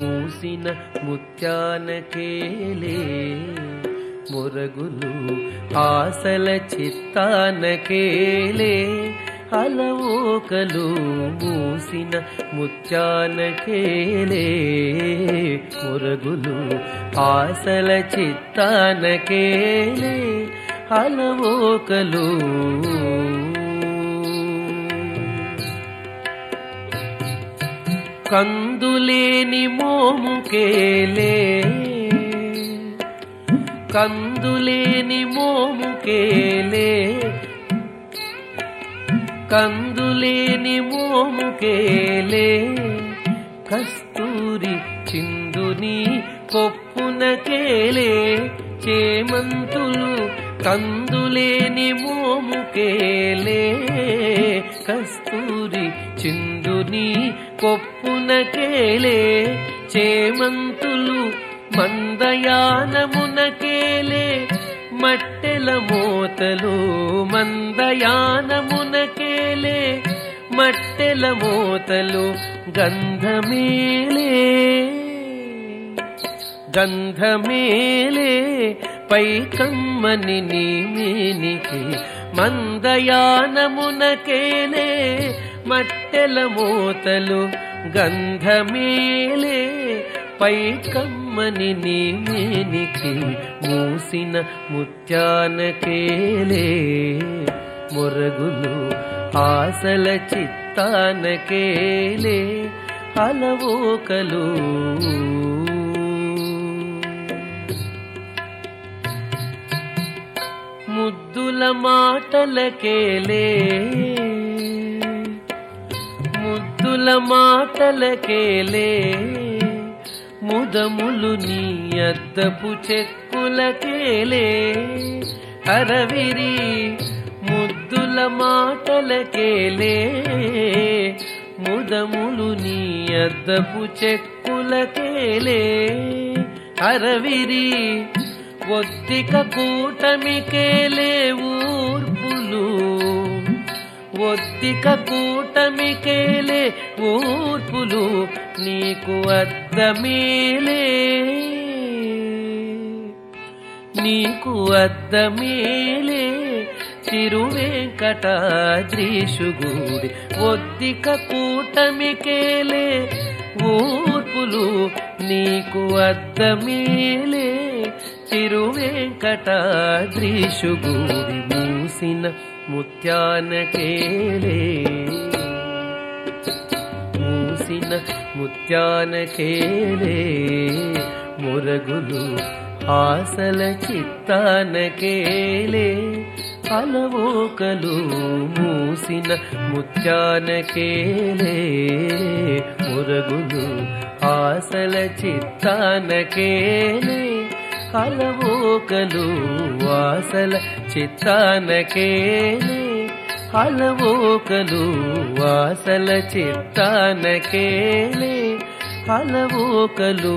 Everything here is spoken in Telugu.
మూసిన ముత్యానకేలే మొరగులు ఆసల చిత్తానకేలే అలవోకలు మూసిన ముత్యానకేలే మొరగులు ఆసల చిత్తానకేలే అలవోకలు కందులేని మోముకేలే కందులేని మోముకేలే కందులేని మోముకేలే కస్తూరి చిందుని కొప్పునకేలే చేమంతులు కందులేని మోముకేలే కస్తూరి చిందుని పొప్పు కొప్పునకేలే చేమంతులు మందయానమునకేలే మట్టెల మోతలు మందయానమునకేలే మట్టెల మోతలు గంధమేలే గంధమేలే పై కమ్మని నీమేనికి మందయానమునకేలే మట్టెల మూతలు గంధమేలే పై కమ్మని నీమేనికి మూసిన ముత్యానకేలే. మొరగులు ఆసల చిత్తానకేలే అలవోకలు. ముద్దుల మాటలకేలే ముద్దుల మాటలకేలే ముదములు నీ అద్దపు చెక్కులకేలే. అరవిరి ముద్దుల మాటలకేలే. ముదములు నీ అద్దపు చెక్కులకేలే. అరవిరి ఒత్తిక కూటమికేలే. ఒత్తిక కూటమికేలే ఊర్పులు నీకు అద్దమేలే. నీకు అద్దమేలే తిరువెంకటాద్రీషుగూడి ఒద్దిక కూటమికేలే ఊర్పులు నీకు అద్దమేలే. తిరువెంకటాద్రీషుగూడి మూసిన ಮುತ್ಯಾನ ಕೇಳೆ ಮೂಸಿನ ಮುತ್ಯಾನ ಕೇಳೆ ಮುರಗುಲು ಹಾಸಲ ಚಿತ್ತಾನ ಕೇಳೆ ಅಲವೋಕಲು ಮೂಸಿನ ಮುತ್ಯಾನ ಕೇಳೆ ಮುರಗುಲು ಹಾಸಲ ಚಿತ್ತಾನ ಕೇಳೆ ಅಲವೋಕಲು ವಾಸಲ చిత్తానకేలే అలవోకలు వాసల చిత్తానకేలే అలవోకలు